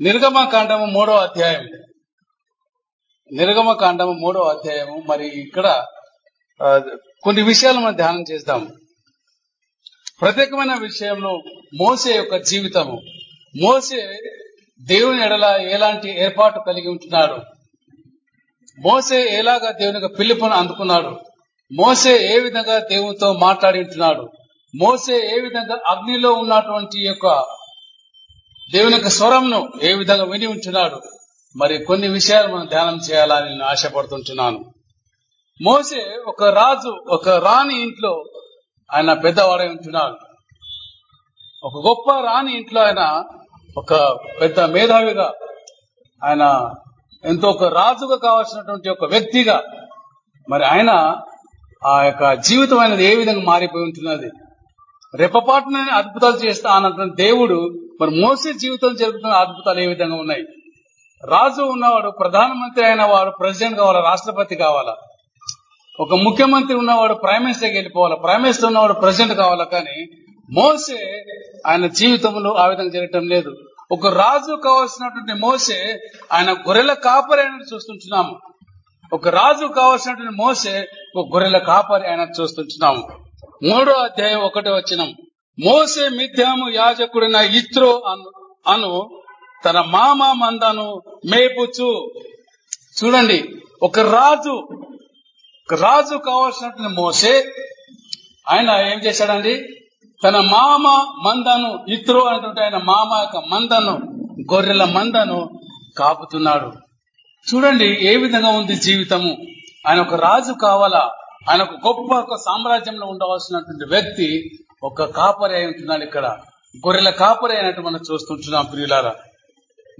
నిర్గమకాండము మూడో అధ్యాయం. నిర్గమకాండము మూడో అధ్యాయము. మరి ఇక్కడ కొన్ని విషయాలు మనం ధ్యానం చేద్దాం. ప్రత్యేకమైన విషయంలో మోసే యొక్క జీవితము. మోసే దేవుని ఎడల ఎలాంటి ఏర్పాటు కలిగి ఉంటున్నాడు? మోసే ఎలాగా దేవుని యొక్క పిలుపును అందుకున్నాడు? మోసే ఏ విధంగా దేవునితో మాట్లాడి ఉంటున్నాడు? మోసే ఏ విధంగా అగ్నిలో ఉన్నటువంటి యొక్క దేవుని యొక్క స్వరంను ఏ విధంగా విని ఉంటున్నాడు? మరి కొన్ని విషయాలు మనం ధ్యానం చేయాలని నేను ఆశపడుతుంటున్నాను. మోసే ఒక రాజు ఒక రాణి ఇంట్లో ఆయన పెద్దవాడై ఉంటున్నాడు. ఒక గొప్ప రాణి ఇంట్లో ఆయన ఒక పెద్ద మేధావిగా ఆయన ఎంతో ఒక రాజుగా కావాల్సినటువంటి ఒక వ్యక్తిగా మరి ఆయన ఆ యొక్క జీవితం అనేది ఏ విధంగా మారిపోయి ఉంటున్నది? రెప్పపాటున అద్భుతాలు చేస్తా అన్నటువంటి దేవుడు మరి మోసే జీవితం జరుగుతున్న అద్భుతాలు ఏ విధంగా ఉన్నాయి? రాజు ఉన్నవాడు ప్రధానమంత్రి అయిన వాడు ప్రెసిడెంట్ కావాలా రాష్ట్రపతి కావాలా? ఒక ముఖ్యమంత్రి ఉన్నవాడు ప్రైమ్ మినిస్టర్కి వెళ్ళిపోవాలా? ప్రైమ్ మినిస్టర్ ఉన్నవాడు ప్రెసిడెంట్ కావాలా? కానీ మోసే ఆయన జీవితంలో ఆ విధంగా జరగటం లేదు. ఒక రాజు కావాల్సినటువంటి మోసే ఆయన గొర్రెల కాపరి అయినట్టు చూస్తుంటున్నాము. ఒక రాజు కావాల్సినటువంటి మోసే ఒక గొర్రెల కాపరి అయినట్టు చూస్తుంటున్నాము. మూడో అధ్యాయం ఒకటి వచ్చినాము మోసే మిథ్యాము యాజకుడిన ఇత్రో అను తన మామ మందను మేపుచు చూడండి ఒక రాజు ఒక రాజు కావాల్సినటువంటి మోసే ఆయన ఏం చేశాడండి? తన మామ మందను ఇత్రో అనేటువంటి ఆయన మామ యొక్క మందను గొర్రెల మందను కాపుతున్నాడు. చూడండి ఏ విధంగా ఉంది జీవితము? ఆయన ఒక రాజు కావాలా? ఆయన ఒక గొప్ప ఒక సామ్రాజ్యంలో ఉండవలసినటువంటి వ్యక్తి ఒక కాపరి అయి ఉంటున్నాడు ఇక్కడ. గొర్రెల కాపరి అయినట్టు మనం చూస్తుంటున్నాం ప్రియులారా.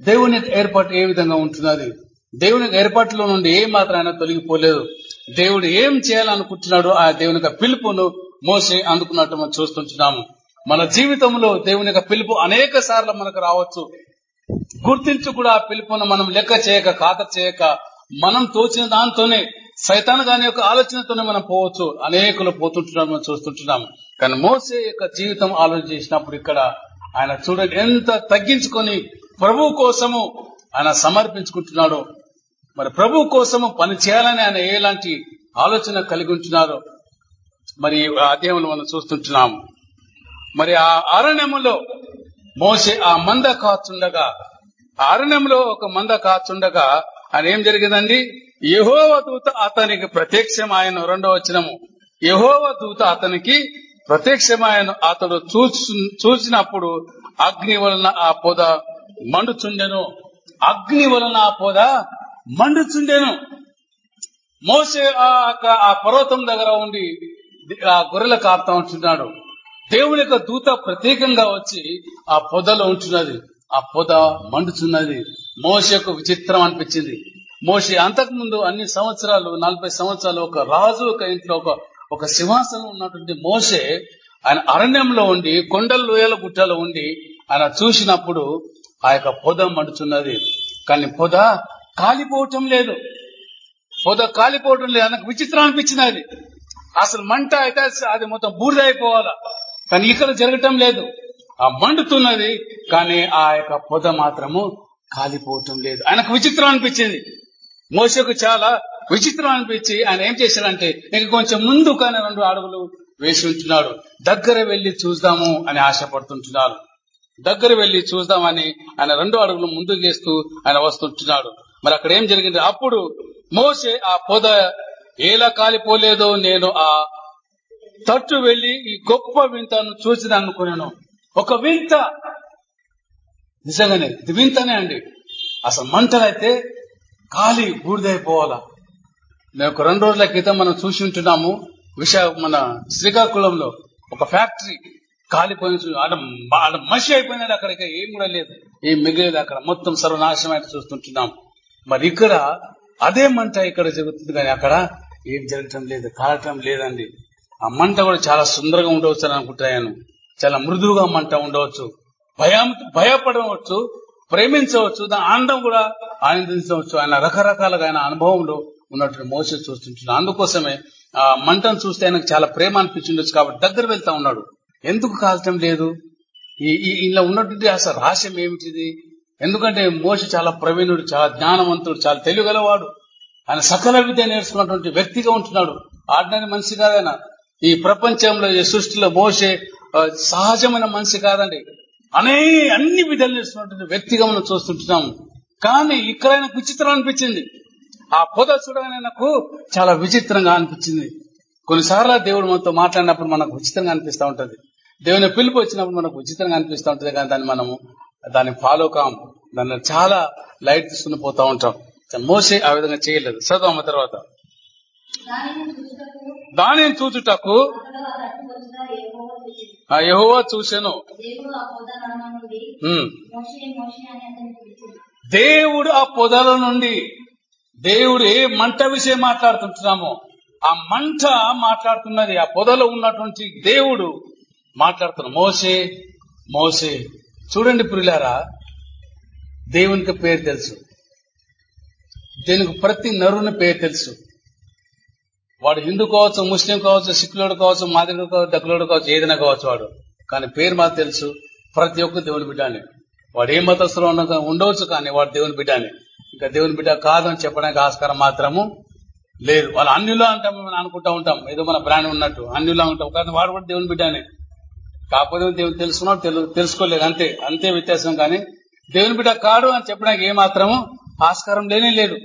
దేవుని ఏర్పాటు ఏ విధంగా ఉంటున్నది? దేవుని ఏర్పాటులో నుండి ఏ మాత్రం ఆయన తొలగిపోలేదు? దేవుడు ఏం చేయాలనుకుంటున్నాడో ఆ దేవుని పిలుపును మోసే అందుకున్నట్టు మనం చూస్తుంటున్నాము మన జీవితంలో దేవుని యొక్క పిలుపు అనేక సార్లు మనకు రావచ్చు. గుర్తించు కూడా ఆ పిలుపును మనం లెక్క చేయక ఖాత చేయక మనం తోచిన దాంతోనే సైతాన్ గాని యొక్క ఆలోచనతోనే మనం పోవచ్చు. అనేకులు పోతుంటున్నాం మనం చూస్తుంటున్నాము కానీ మోసే యొక్క జీవితం ఆలోచన చేసినప్పుడు ఇక్కడ ఆయన చూడండి ఎంత తగ్గించుకొని ప్రభు కోసము ఆయన సమర్పించుకుంటున్నాడు మరి ప్రభు కోసము పని చేయాలని ఆయన ఎలాంటి ఆలోచన కలిగి ఉంటున్నారో మరి ఈ అధ్యాయంలో మనం చూస్తుంటున్నాము మరి ఆ అరణ్యములో మోసే ఆ మంద కాచుండగా అరణ్యంలో ఒక మంద కాచుండగా ఆయన ఏం జరిగిందండి? యహోవ దూత అతనికి ప్రత్యక్షం. ఆయన రెండో వచ్చినము యహోవ దూత అతనికి ప్రత్యక్షమాయను అతడు చూసినప్పుడు అగ్ని వలన ఆ పొద మండుచుండెను. అగ్ని వలన ఆ పొద మండుచుండెను. మోసే ఆ ఆ పర్వతం దగ్గర ఉండి ఆ గొర్రెల కాపుతా ఉంటున్నాడు. దేవుని యొక్క దూత ప్రత్యేకంగా వచ్చి ఆ పొదలో ఉంటున్నది. ఆ పొద మండుచున్నది. మోసే యొక్క విచిత్రం అనిపించింది. మోసే అంతకు ముందు అన్ని సంవత్సరాలు నలభై సంవత్సరాలు ఒక రాజు ఒక ఇంట్లో ఒక ఒక సింహాసనం ఉన్నటువంటి మోసే ఆయన అరణ్యంలో ఉండి కొండల లోయల గుట్టలో ఉండి ఆయన చూసినప్పుడు ఆ యొక్క పొద మండుచున్నది. కానీ పొద కాలిపోవటం లేదు. పొద కాలిపోవటం లేదు. నాకు విచిత్రం అనిపించింది అది. అసలు మంట అయితే అది మొత్తం బూడిదైపోవాలా? కానీ ఇక్కడ జరగటం లేదు. ఆ మండుతున్నది కానీ ఆ యొక్క పొద మాత్రము కాలిపోవటం లేదు. ఆయనకు విచిత్రం అనిపించింది. మోసకు చాలా విచిత్రం అనిపించి ఆయన ఏం చేశాడంటే ఇంక కొంచెం ముందు కానీ రెండు అడుగులు వేసి ఉంటున్నాడు దగ్గర వెళ్ళి చూద్దాము అని ఆశపడుతుంటున్నాడు. దగ్గర వెళ్ళి చూద్దామని ఆయన రెండు అడుగులు ముందుకు వేస్తూ ఆయన వస్తుంటున్నాడు. మరి అక్కడ ఏం జరిగింది? అప్పుడు మోసే ఆ పొద ఎలా కాలిపోలేదో నేను ఆ తట్టు వెళ్ళి ఈ గొప్ప వింతను చూసిదనుకున్నాను ఒక వింత. నిజంగానే ఇది వింతనే అండి. అసలు మంటలైతే కాలి బూడిదైపోవాలా? మేము ఒక రెండు రోజుల క్రితం మనం చూసి ఉంటున్నాము విశాఖ మన శ్రీకాకుళంలో ఒక ఫ్యాక్టరీ కాలిపోయిన ఆడ ఆడ మసి అయిపోయినది అక్కడికి ఏం కూడా లేదు. ఏం మిగిలేదు అక్కడ మొత్తం సర్వనాశనం అయితే చూస్తుంటున్నాం మరి ఇక్కడ అదే మంట ఇక్కడ జరుగుతుంది కానీ అక్కడ ఏం జరగటం లేదు కాలటం లేదండి. ఆ మంట కూడా చాలా సుందరంగా ఉండవచ్చు అని అనుకుంటాను చాలా మృదువుగా మంట ఉండవచ్చు. భయం భయపడవచ్చు ప్రేమించవచ్చు దాని ఆనందం కూడా ఆనందించవచ్చు ఆయన రకరకాలుగా ఆయన అనుభవంలో ఉన్నటువంటి మోస చూస్తుంటున్నాడు. అందుకోసమే ఆ మంటను చూస్తే ఆయనకు చాలా ప్రేమ అనిపించుండొచ్చు కాబట్టి దగ్గర వెళ్తా ఉన్నాడు. ఎందుకు కాల్చడం లేదు? ఈ ఇలా ఉన్నటువంటి అసలు రహస్యం ఏమిటిది? ఎందుకంటే మోస చాలా ప్రవీణుడు చాలా జ్ఞానవంతుడు చాలా తెలియగలవాడు ఆయన సకల విద్య నేర్చుకున్నటువంటి వ్యక్తిగా ఉంటున్నాడు. ఆర్డినరీ మనిషి కాదైనా. ఈ ప్రపంచంలో ఈ సృష్టిలో మోసే సహజమైన మనిషి కాదండి. అనే అన్ని విధాలు నేర్చుకున్నటువంటి వ్యక్తిగా మనం చూస్తుంటున్నాము కానీ ఇక్కడ ఆయనకు విచిత్రం అనిపించింది. ఆ పొద చూడగానే నాకు చాలా విచిత్రంగా అనిపించింది. కొన్నిసార్లు దేవుడు మనతో మాట్లాడినప్పుడు మనకు విచిత్రంగా అనిపిస్తూ ఉంటది. దేవుని పిలుపు వచ్చినప్పుడు మనకు విచిత్రంగా అనిపిస్తూ ఉంటది కానీ దాన్ని మనము దాన్ని ఫాలో కాం. దాన్ని చాలా లైట్ తీసుకుని పోతా ఉంటాం. మోసే ఆ విధంగా చేయలేదు. చదవమ్మ తర్వాత. దానిని చూచుటకు ఆ యెహోవా చూశాను దేవుడు ఆ పొదల నుండి దేవుడు ఏ మంట విషయం మాట్లాడుతుంటున్నామో. ఆ మంట మాట్లాడుతున్నది ఆ పొదలో ఉన్నటువంటి దేవుడు మాట్లాడుతున్న మోసే మోసే చూడండి పురిలారా దేవునికి పేరు తెలుసు. దీనికి ప్రతి నరుని పేరు తెలుసు. వాడు హిందూ కావచ్చు ముస్లిం కావచ్చు సిక్కులోడు కావచ్చు మాదిరి కావచ్చు దక్కులోడు కావచ్చు ఏదైనా కావచ్చు వాడు. కానీ పేరు మాకు తెలుసు. ప్రతి ఒక్క దేవుని బిడ్డని వాడు ఏ మతస్థులో ఉన్న ఉండవచ్చు కానీ వాడు దేవుని బిడ్డాని ఇంకా దేవుని బిడ్డ కాదని చెప్పడానికి ఆస్కారం మాత్రము లేదు. వాళ్ళు అన్యులా అంటాం మనం అనుకుంటా ఉంటాం. ఏదో మన బ్రాండ్ ఉన్నట్టు అన్యులా ఉంటాం. కానీ వాడు కూడా దేవుని బిడ్డనే. కాకపోతే దేవుని తెలుసుకున్నాడు తెలు- తెలుసుకోలేదు. అంతే అంతే వ్యత్యాసం. కానీ దేవుని బిడ్డ కాడు అని చెప్పడానికి ఏమాత్రము మాత్రము ఆస్కారం లేనే లేదు.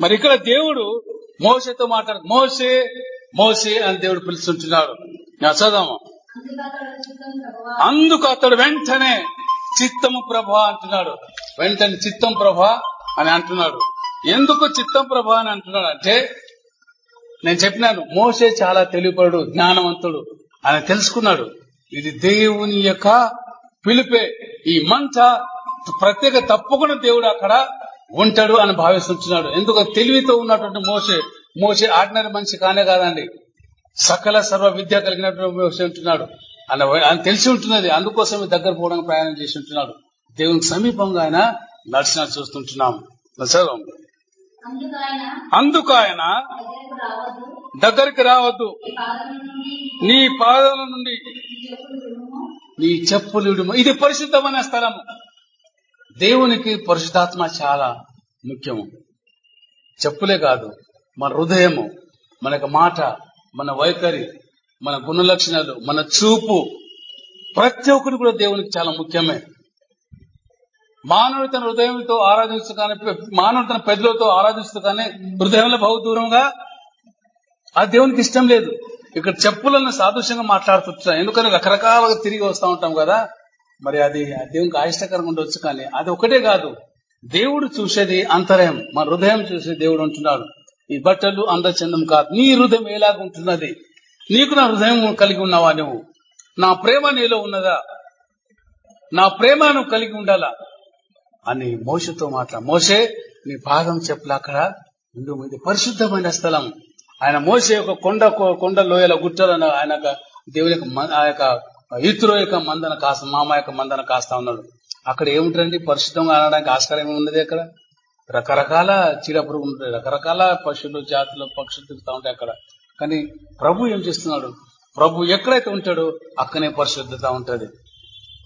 మరి ఇక్కడ దేవుడు మోసతో మాట్లాడు మోసే మోసే అని దేవుడు పిలుచుంటున్నాడు నా చదవము అందుకు అతడు అందుకు అతడు వెంటనే చిత్తము ప్రభ అంటున్నాడు. వెంటనే చిత్తం ప్రభ అని అంటున్నాడు. ఎందుకు చిత్తం ప్రభ అని అంటున్నాడు అంటే నేను చెప్పినాను మోసే చాలా తెలివిపడు జ్ఞానవంతుడు ఆయన తెలుసుకున్నాడు. ఇది దేవుని యొక్క పిలిపే ఈ మంట ప్రత్యేక తప్పకుండా దేవుడు అక్కడ ఉంటాడు అని భావిస్తుంటున్నాడు. ఎందుకు? తెలివితో ఉన్నటువంటి మోసే మోసే ఆర్డినరీ మనిషి కానే కాదండి. సకల సర్వ విద్య కలిగినటువంటి మోసే ఉంటున్నాడు అని తెలిసి ఉంటున్నది. అందుకోసమే దగ్గర పోవడానికి ప్రయాణం చేసి ఉంటున్నాడు. దేవునికి సమీపంగా ఆయన నడిచిన చూస్తుంటున్నాం చదవం. అందుకు ఆయన దగ్గరకు రావద్దు. నీ పాదాల నుండి నీ చెప్పులు. ఇది పరిశుద్ధమైన స్థలము. దేవునికి పరిశుద్ధాత్మ చాలా ముఖ్యము. చెప్పులే కాదు మన హృదయము మన యొక్క మాట మన వైఖరి మన గుణ లక్షణాలు మన చూపు ప్రతి ఒక్కటి కూడా దేవునికి చాలా ముఖ్యమే. మానవుడు తన హృదయంతో ఆరాధిస్తూ కానీ మానవుడు తన పెద్దలతో ఆరాధిస్తూ కానీ హృదయంలో బహు దూరంగా ఆ దేవునికి ఇష్టం లేదు. ఇక్కడ చెప్పులను సాదృశ్యంగా మాట్లాడుతున్నాం ఎందుకంటే రకరకాలుగా తిరిగి వస్తూ ఉంటాం కదా? మరి అది దేవునికి ఆయిష్టకరంగా ఉండొచ్చు కానీ అది ఒకటే కాదు. దేవుడు చూసేది అంతరాయం మన హృదయం చూసే దేవుడు ఉంటున్నాడు ఈ బట్టలు అందచందం కాదు. నీ హృదయం ఎలాగుంటున్నది నీకు నా హృదయం కలిగి ఉన్నావా నువ్వు? నా ప్రేమ నీలో ఉన్నదా? నా ప్రేమ నువ్వు కలిగి ఉండాలా? అని మోసతో మాట్లా మోసే నీ పాదం చెప్పులు అక్కడ ముందు ఇది పరిశుద్ధమైన స్థలం. ఆయన మోసే యొక్క కొండ కొండ లోయల గుట్టలను ఆయన దేవుని యొక్క ఆ యొక్క యొక్క మందన కాస్త మామ యొక్క మందన కాస్తా ఉన్నాడు. అక్కడ ఏముంటారండి? పరిశుద్ధంగా అనడానికి ఆస్కారం ఏమున్నది అక్కడ? రకరకాల చీడపురుగు ఉంటాయి. రకరకాల పశువులు జాతులు పక్షులు తిరుగుతూ ఉంటాయి అక్కడ. కానీ ప్రభు ఏం చేస్తున్నాడు? ప్రభు ఎక్కడైతే ఉంటాడో అక్కనే పరిశుద్ధత ఉంటుంది.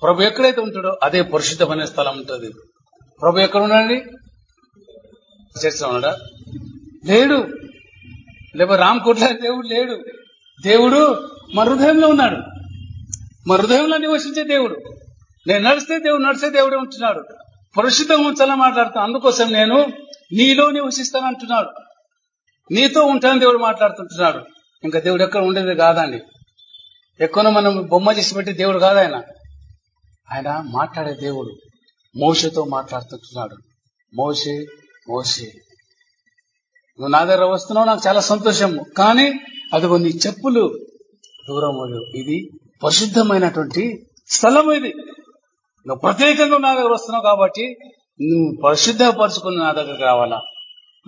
ప్రభు ఎక్కడైతే ఉంటాడో అదే పరిశుద్ధమైన స్థలం ఉంటుంది. ప్రభు ఎక్కడ ఉన్నాడండి? చర్చలో ఉన్నాడా? లేడు. లేకపోతే రామకోట్ల దేవుడు లేడు. దేవుడు మన హృదయంలో ఉన్నాడు. మన హృదయంలో నివసించే దేవుడు. నేను నడిస్తే దేవుడు నడిచే దేవుడే ఉంటున్నాడు. పరిశుద్ధం ఉంచాలని మాట్లాడుతాను అందుకోసం నేను నీలో నివసిస్తాను అంటున్నాడు. నీతో ఉంటాను దేవుడు మాట్లాడుతుంటున్నాడు. ఇంకా దేవుడు ఎక్కడ ఉండేది కాదండి. ఎక్కువ మనం బొమ్మ చేసి పెట్టి దేవుడు కాదు ఆయన. ఆయన మాట్లాడే దేవుడు. మోషతో మాట్లాడుతుంటున్నాడు. మోసే మోసే నువ్వు నా దగ్గర వస్తున్నావు నాకు చాలా సంతోషం కానీ అదిగో నీ చెప్పులు దూరం ఇది పరిశుద్ధమైనటువంటి స్థలం ఇది. నువ్వు ప్రత్యేకంగా నా దగ్గర వస్తున్నావు కాబట్టి నువ్వు పరిశుద్ధపరచుకుని నా దగ్గరకు రావాలా?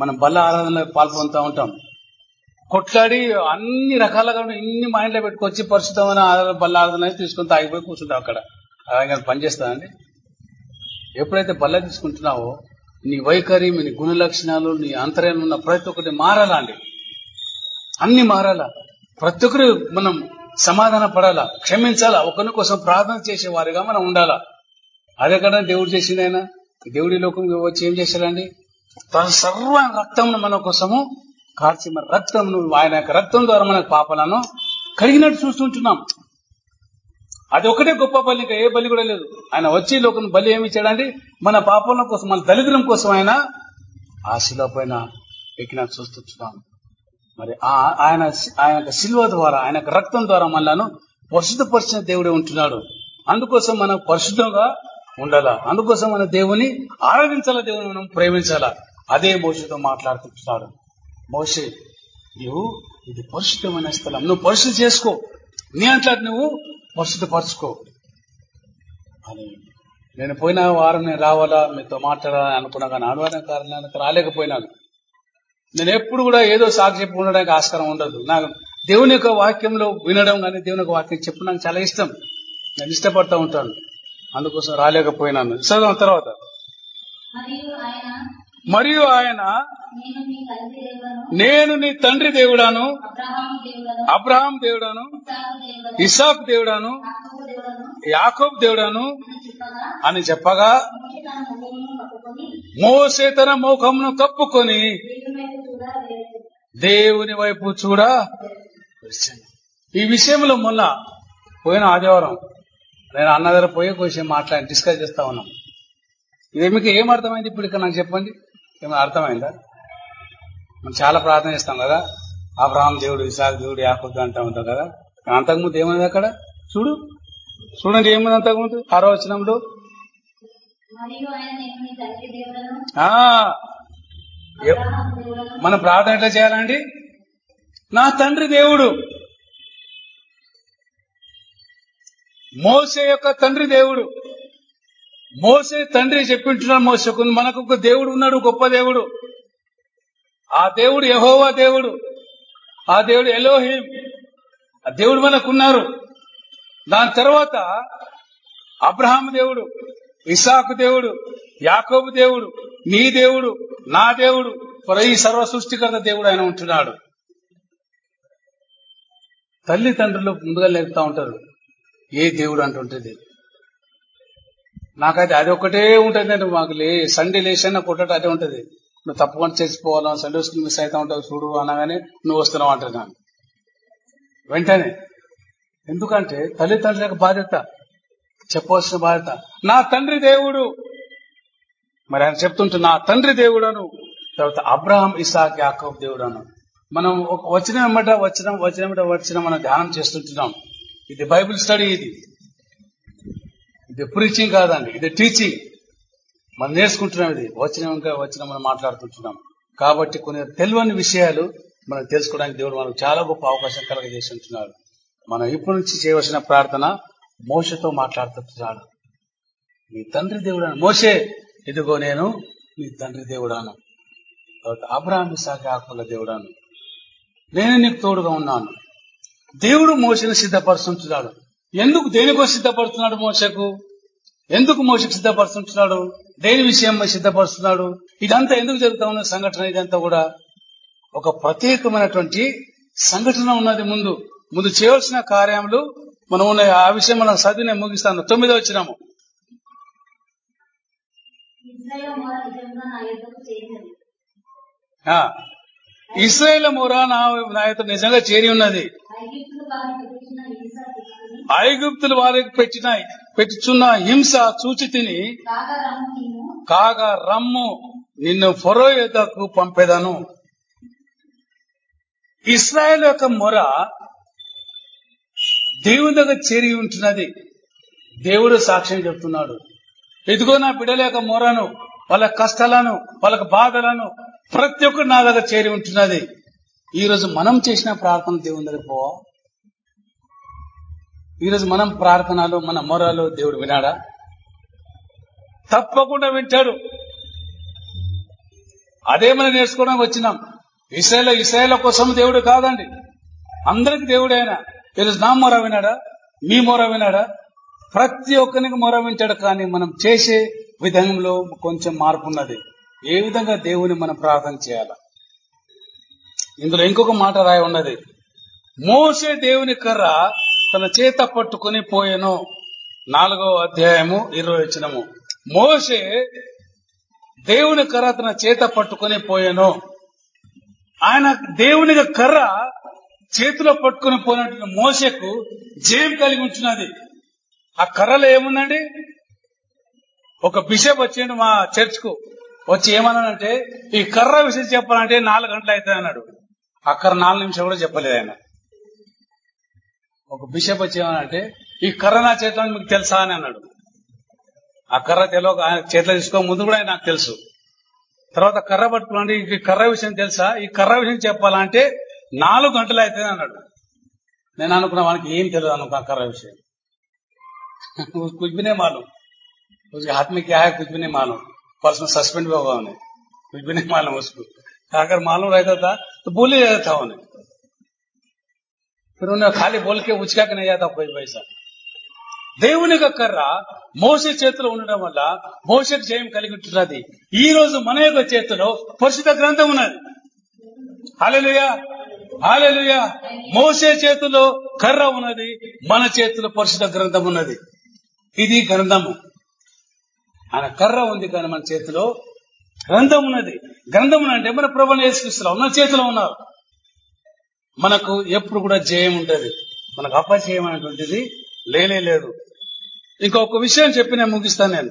మనం బల్ల ఆరాధనలో పాల్పొందుతూ ఉంటాం. కొట్లాడి అన్ని రకాలుగా ఇన్ని మైండ్లో పెట్టుకొచ్చి పరిశుద్ధమైన ఆరాధన బల్ల ఆరాధన తీసుకుని తాగిపోయి కూర్చుంటావు అక్కడ. అలాగే పనిచేస్తానండి ఎప్పుడైతే బల్ల తీసుకుంటున్నావో నీ వైఖరి నీ గుణ లక్షణాలు నీ అంతరాయం ఉన్న ప్రతి ఒక్కటి మారాలా అండి? అన్ని మారాలా? ప్రతి ఒక్కరు మనం సమాధాన పడాలా? క్షమించాలా? ఒకరి కోసం ప్రార్థన చేసే వారిగా మనం ఉండాలా? అదే కదా దేవుడు చేసింది ఆయన. దేవుడి లోకం వచ్చి ఏం చేశాడండి? తన సర్వ రక్తంను మన కోసము కార్చి మన రక్తంను ఆయన యొక్క రక్తం ద్వారా మనకు పాపాలను కడిగినట్టు చూస్తుంటున్నాం. అది ఒకటే గొప్ప బలి ఇంకా ఏ బలి కూడా లేదు. ఆయన వచ్చి లోకం బలి ఏమి ఇచ్చాడండి మన పాపం కోసం మన దళిద్రం కోసం ఆయన ఆ శిల పైన ఎక్కిన చూస్తుంటున్నాం మరి ఆ- ఆయన ఆయన శిల్వ ద్వారా ఆయన రక్తం ద్వారా మనలను పరిశుద్ధపరిచిన దేవుడే ఉంటున్నాడు. అందుకోసం మనం పరిశుద్ధంగా ఉండాలా? అందుకోసం మన దేవుని ఆరాధించాలా? దేవుని మనం ప్రేమించాలా? అదే మోసతో మాట్లాడుతుంటున్నాడు మోసే నువ్వు ఇది పరిశుద్ధమైన స్థలం. నువ్వు పరిశుద్ధి చేసుకో. నీ అంట్లా నువ్వు పరిశుద్ధపరచుకో. అని నేను పోయిన వారం నేను రావాలా? మీతో మాట్లాడాలని అనుకున్నా కానీ అనువాదం కారణానికి రాలేకపోయినాను. నేను ఎప్పుడు కూడా ఏదో సాక్షి ఉండడానికి ఆస్కారం ఉండదు. నాకు దేవుని యొక్క వాక్యంలో వినడం కానీ దేవుని యొక్క వాక్యం చెప్పు నాకు చాలా ఇష్టం. నేను ఇష్టపడతా ఉంటాను. అందుకోసం రాలేకపోయినాను. చదువు తర్వాత. మరియు ఆయన నేను నీ తండ్రి దేవుడాను అబ్రహాం దేవుడాను ఇస్సాకు దేవుడను ఇసాక్ దేవుడాను యాకోబు దేవుడను అని చెప్పగా అని చెప్పగా మోషే తన ముఖమును కప్పుకొని మోసే తన మోఖమును కప్పుకొని దేవుని వైపు చూడ ఈ విషయంలో మొన్న పోయిన ఆదివారం నేను అన్న దగ్గర పోయే విషయం మాట్లాడి డిస్కస్ చేస్తా ఉన్నాం. ఇది మీకు ఏం అర్థమైంది ఇప్పుడు ఇక్కడ నాకు చెప్పండి? ఏమైనా అర్థమైందా? మనం చాలా ప్రార్థన చేస్తాం కదా? అబ్రహాం దేవుడు ఇసాక్ దేవుడు యాకూబ్ అంటా ఉంటాం కదా? అంతకుముందు ఏమైంది అక్కడ? చూడు. చూడండి ఏముంది అంతకుముందు? ఆరో దేవుడను. మన ప్రార్థన ఎట్లా చేయాలండి నా తండ్రి దేవుడు. మోసే యొక్క తండ్రి దేవుడు. మోసే తండ్రి చెప్పింటున్నాడు మోసకు మనకు ఒక దేవుడు ఉన్నాడు గొప్ప దేవుడు. ఆ దేవుడు యహోవా దేవుడు. ఆ దేవుడు ఎలోహిం. ఆ దేవుడు మనకున్నారు. దాని తర్వాత అబ్రహాం దేవుడు ఇసాకు దేవుడు యాకోబు దేవుడు నీ దేవుడు నా దేవుడు మరి ఈ సర్వ సృష్టికర్త దేవుడు ఆయన ఉంటున్నాడు. తల్లిదండ్రులు ముందుగా లేపుతా ఉంటారు. ఏ దేవుడు అంటుంటది నాకైతే అది ఒకటే ఉంటది అంటే మాకు లే సండే లేచిన కొట్టట అదే ఉంటది. నువ్వు తప్పకుండా చేసిపోవాలా సండే స్కూల్ మిస్ అవుతా ఉంటావు చూడు అనగానే నువ్వు వస్తున్నావు అంటున్నాను వెంటనే. ఎందుకంటే తల్లిదండ్రులకు బాధ్యత చెప్పవలసిన బాధ్యత. నా తండ్రి దేవుడు. మరి ఆయన చెప్తుంటే నా తండ్రి దేవుడను తర్వాత అబ్రహం ఇసాక్ యాకోబ్ దేవుడను. మనం ఒక వచ్చిన వెంబట వచ్చిన వచ్చిన వెంబట వచ్చిన మనం ధ్యానం చేస్తుంటున్నాం. ఇది బైబిల్ స్టడీ ఇది. ఇది ప్రీచింగ్ కాదండి ఇది టీచింగ్ మనం నేర్చుకుంటున్నాం ఇది వచ్చిన వచ్చిన మనం మాట్లాడుతుంటున్నాం. కాబట్టి కొన్ని తెలియని విషయాలు మనం తెలుసుకోవడానికి దేవుడు మనకు చాలా గొప్ప అవకాశం కలగజేసి ఉంటున్నాడు మనం ఇప్పటి నుంచి చేయవలసిన ప్రార్థన మోసతో మాట్లాడుతున్నాడు నీ తండ్రి దేవుడాను. మోసే ఇదిగో నేను నీ తండ్రి దేవుడాను. తర్వాత అబ్రాహ్మి శాఖ ఆకుల దేవుడాను. నేను నీకు తోడుగా ఉన్నాను. దేవుడు మోసను సిద్ధపరుస్తుంటున్నాడు. ఎందుకు దేనికో సిద్ధపడుతున్నాడు మోసకు ఎందుకు మోసకు సిద్ధపరుస్తుంటున్నాడు దేని విషయం సిద్ధపరుస్తున్నాడు ఇదంతా ఎందుకు జరుగుతా ఉన్న సంఘటన ఇదంతా కూడా ఒక ప్రత్యేకమైనటువంటి సంఘటన ఉన్నది ముందు. ముందు చేయవలసిన కార్యములు మనం ఉన్నాయి ఆ విషయం మనం చదివి నేను ముగిస్తాను. తొమ్మిదో వచ్చినాము ఇస్రాయేల్ మొరా నా నాయతో నిజంగా చేరి ఉన్నది. ఐగిప్తులు వారికి పెట్టిన పెట్టుచున్న హింస చూచి తిని కాగా రమ్ము నిన్ను ఫరో యొద్దకు పంపెదను. ఇస్రాయేల్ యొక్క మొర దేవుని దగ్గర చేరి ఉంటున్నది. దేవుడు సాక్ష్యం చెప్తున్నాడు. ఇదిగో నా బిడ్డల యొక్క మొరను వాళ్ళ కష్టాలను వాళ్ళకి బాధలను ప్రతి ఒక్కరు నా దగ్గర చేరి ఉంటున్నది. ఈ రోజు మనం చేసిన ప్రార్థన దేవుని దగ్గర పోవా. ఈ రోజు మనం ప్రార్థనలు మన మొరలు దేవుడు వినాడా? తప్పకుండా వింటాడు. అదే మనం నేర్చుకోవడానికి వచ్చినాం. ఇసైల ఇసైల కోసం దేవుడు కాదండి. అందరికి దేవుడు ఆయన. ఈరోజు నా మొర వినాడా? మీ మొర వినాడా? ప్రతి ఒక్కరికి మొర వింటాడు కానీ మనం చేసే విధంలో కొంచెం మార్పు ఉన్నది. ఏ విధంగా దేవుని మనం ప్రార్థన చేయాలా? ఇందులో ఇంకొక మాట రాయి ఉన్నది. మోసే దేవుని కర్ర తన చేత పట్టుకుని పోయెను. నాలుగో అధ్యాయము ఇరవై వచ్చినము మోసే దేవుని కర్ర తన చేత పట్టుకొని పోయాను. ఆయన దేవుని కర్ర చేతిలో పట్టుకొని పోయినటువంటి మోసకు జయం కలిగి ఉంటున్నది ఆ కర్రలో ఏముందండి? ఒక బిషప్ వచ్చిండు మా చర్చ్కు వచ్చి ఏమన్నానంటే ఈ కర్ర విషయం చెప్పాలంటే నాలుగు గంటలు అవుతుంది అన్నాడు ఆ కర్ర నాలుగు నిమిషాలు కూడా చెప్పలేదు ఆయన ఒక బిషప్ వచ్చి ఏమనంటే ఈ కర్ర నా చేతిలో ఉంది, మీకు తెలుసా అని అన్నాడు ఆ కర్ర తెలియక ఆయన చేతిలో తీసుకో ముందు కూడా నాకు తెలుసు తర్వాత కర్ర పట్టుకున్నాడు ఈ కర్ర విషయం తెలుసా ఈ కర్ర విషయం చెప్పాలంటే నాలుగు గంటలు అవుతుంది అన్నాడు నేను అనుకున్నా వానికి ఏం తెలియదు అనుకున్నా కర్ర విషయం कुछ भी नहीं मालूम उसके हाथ में क्या है कुछ भी नहीं मालूम पर्स में सस्पेंड भी होगा उन्हें कुछ भी नहीं मालूम उसको अगर मालूम रहता था तो बोल ही रहता था उन्हें फिर उन्हें खाली बोल के उचका के नहीं जाता कोई पैसा దేవుని యొక్క కర్ర మోసే చేతిలో ఉండడం వల్ల మోసకు జయం కలిగి ఉంటున్నది ఈ రోజు మన యొక్క చేతిలో పరిశుద్ధ గ్రంథం ఉన్నది హాలెలుయా హాలెలుయా మోసే చేతిలో కర్ర ఉన్నది మన చేతిలో పరిశుద్ధ గ్రంథం ఉన్నది ఇది గ్రంథము ఆయన కర్ర ఉంది కానీ మన చేతిలో గ్రంథం ఉన్నది. గ్రంథం అంటే మన ప్రభుని యేసుక్రీస్తులో ఉన్న చేతిలో ఉన్నారు. మనకు ఎప్పుడు కూడా జయం ఉంటది. మనకు అపజయం అనేటువంటిది లేనే లేదు. ఇంకొక విషయం చెప్పి నేను ముగిస్తాను నేను.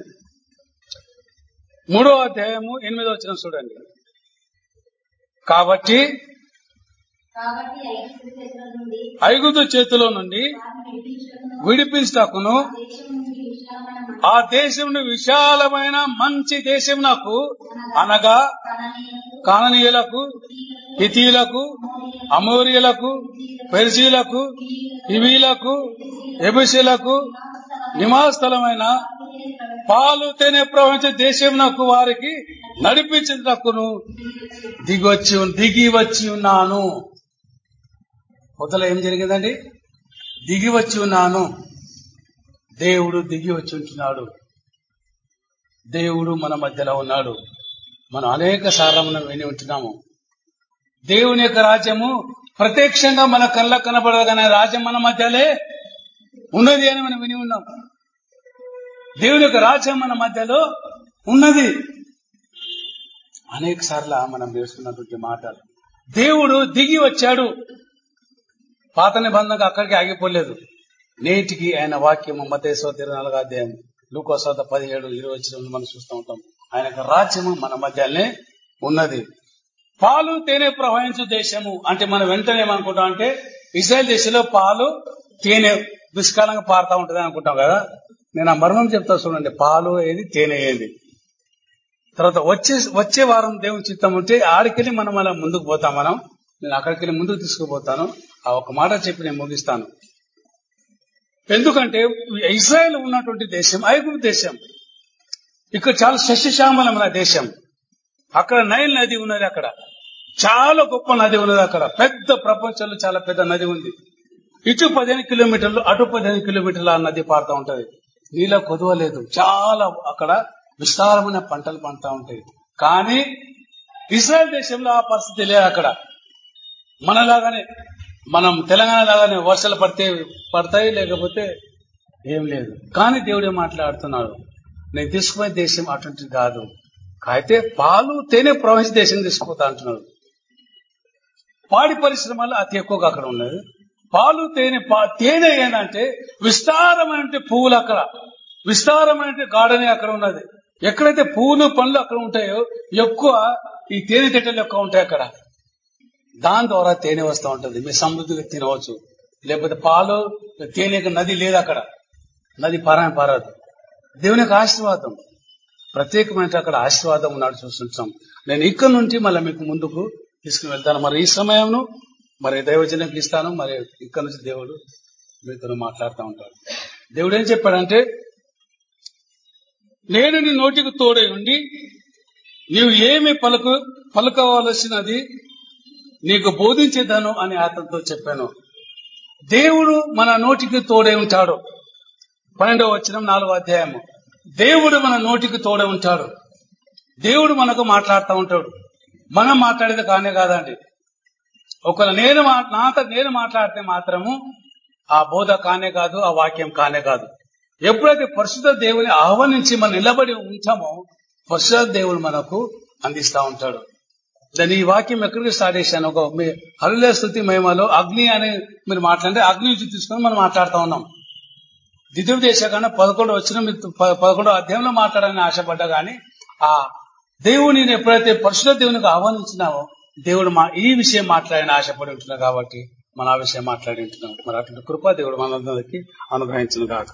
మూడో అధ్యాయము ఎనిమిదో వచ్చిన చూడండి. కాబట్టి ఐగుప్తు చేతుల నుండి విడిపించటకును ఆ దేశం విశాలమైన మంచి దేశం నాకు అనగా కాననీయులకు హితీయులకు అమోరియలకు పెర్జీలకు ఇవీలకు ఎబిసీలకు నివాసస్థలమైన పాలు తేనె ప్రవహించే దేశం నాకు వారికి నడిపించుటకును దిగొచ్చి దిగి వచ్చి ఉన్నాను. కొత్తలో ఏం జరిగిందండి? దిగి వచ్చి ఉన్నాను. దేవుడు దిగి వచ్చి ఉంటున్నాడు. దేవుడు మన మధ్యలో ఉన్నాడు. మనం అనేక సార్లు మనం విని ఉంటున్నాము. దేవుని యొక్క రాజ్యము ప్రత్యక్షంగా మన కళ్ళ కనబడదు కానీ రాజ్యం మన మధ్యలే ఉన్నది అని మనం విని ఉన్నాం. దేవుని యొక్క రాజ్యం మన మధ్యలో ఉన్నది. అనేక సార్లు మనం నేర్చుకున్నటువంటి మాటలు. దేవుడు దిగి వచ్చాడు. పాత నిబంధనకు అక్కడికి ఆగిపోలేదు. నేటికి ఆయన వాక్యము మతేశ్వర ఇరవై నాలుగు అధ్యాయం లూకోసోత పదిహేడు ఇరవై వచ్చిన మనం చూస్తూ ఉంటాం. ఆయన రాజ్యము మన మధ్యనే ఉన్నది. పాలు తేనె ప్రవహించు దేశము అంటే మనం వెంటనే ఏమనుకుంటాం అంటే ఇజ్రాయల్ దేశంలో పాలు తేనె దుష్కాలంగా పారుతా ఉంటుంది అనుకుంటాం కదా. నేను ఆ మర్మం చెప్తా చూడండి పాలు ఏది తేనె ఏది? తర్వాత వచ్చే వచ్చే వారం దేవుని చిత్తం ఉంటే ఆడికెళ్ళి మనం అలా ముందుకు పోతాం మనం. నేను అక్కడికి వెళ్ళి ముందుకు తీసుకుపోతాను. ఆ ఒక మాట చెప్పి నేను ముగిస్తాను. ఎందుకంటే ఇజ్రాయెల్ ఉన్నటువంటి దేశం ఐగుప్తు దేశం ఇక్కడ చాలా శశిశ్యామలమైన దేశం. అక్కడ నైల్ నది ఉన్నది అక్కడ. చాలా గొప్ప నది ఉన్నది అక్కడ. పెద్ద ప్రపంచంలో చాలా పెద్ద నది ఉంది. ఇటు పదిహేను కిలోమీటర్లు అటు పదిహేను కిలోమీటర్లు ఆ నది పారుతా ఉంటది. నీళ్ళ కొదవలేదు చాలా అక్కడ విస్తారమైన పంటలు పండుతా ఉంటాయి. కానీ ఇజ్రాయెల్ దేశంలో ఆ పరిస్థితి లేదు అక్కడ. మనలాగానే మనం తెలంగాణ లాగానే వర్షాలు పడితే పడతాయి లేకపోతే ఏం లేదు. కానీ దేవుడే మాట్లాడుతున్నాడు నేను తీసుకునే దేశం అటువంటిది కాదు. అయితే పాలు తేనె ప్రవహించే దేశం తీసుకుపోతా అంటున్నాడు. పాడి పరిశ్రమలు అతి ఎక్కువగా అక్కడ ఉన్నది. పాలు తేనె తేనె ఏంటంటే విస్తారమైన పువ్వులు అక్కడ. విస్తారమైన గార్డెన్ అక్కడ ఉన్నది. ఎక్కడైతే పువ్వులు పండ్లు అక్కడ ఉంటాయో ఎక్కువ ఈ తేనె తిట్టలు ఎక్కువ ఉంటాయి అక్కడ. దాని ద్వారా తేనె వస్తూ ఉంటది. మీరు సమృద్ధిగా తినవచ్చు. లేకపోతే పాలు తేనె నది లేదు అక్కడ. నది పారాయణ పారదు దేవుని యొక్క ఆశీర్వాదం. ప్రత్యేకమైన అక్కడ ఆశీర్వాదం ఉన్నాడు చూస్తుంటాం. నేను ఇక్కడ నుండి మళ్ళీ మీకు ముందుకు తీసుకుని వెళ్తాను. మరి ఈ సమయంను మరి దైవజనకి ఇస్తాను. మరి ఇక్కడ నుంచి దేవుడు మీతో మాట్లాడుతూ ఉంటాడు. దేవుడు ఏం చెప్పాడంటే నేను నీ నోటికి తోడై ఉండి నీవు ఏమి పలుకు పలుకవలసినది నీకు బోధించేదాను అని అతనితో చెప్పాను. దేవుడు మన నోటికి తోడే ఉంటాడు. పన్నెండవ వచ్చిన నాలుగో అధ్యాయము. దేవుడు మన నోటికి తోడే ఉంటాడు. దేవుడు మనకు మాట్లాడుతూ ఉంటాడు. మనం మాట్లాడేది కానే కాదండి. ఒకవేళ నేను మా- నాతో నేను మాట్లాడితే మాత్రము ఆ బోధ కానే కాదు ఆ వాక్యం కానే కాదు. ఎప్పుడైతే పరిశుద్ధ దేవుని ఆహ్వానించి మనం నిలబడి ఉంటామో పరిశుద్ధ దేవుడు మనకు అందిస్తా ఉంటాడు. దాని ఈ వాక్యం ఎక్కడికి స్టార్ట్ చేశాను? ఒక మీ హరులే స్థుతి మహిమలో అగ్ని అని మీరు మాట్లాడితే అగ్ని నుంచి తీసుకొని మనం మాట్లాడుతూ ఉన్నాం. ద్వితీయ దేశకన్నా పదకొండు వచ్చిన మీరు పదకొండో అధ్యాయంలో మాట్లాడాలని ఆశపడ్డా కానీ ఆ దేవుని ఎప్పుడైతే పరిశుద్ధ దేవునికి ఆహ్వానించినావో దేవుడు మా ఈ విషయం మాట్లాడని ఆశపడి ఉంటున్నాం కాబట్టి మనం ఆ విషయం మాట్లాడి ఉంటున్నాం. మరి అటువంటి కృపా దేవుడు మనందరికీ అనుగ్రహించను కాక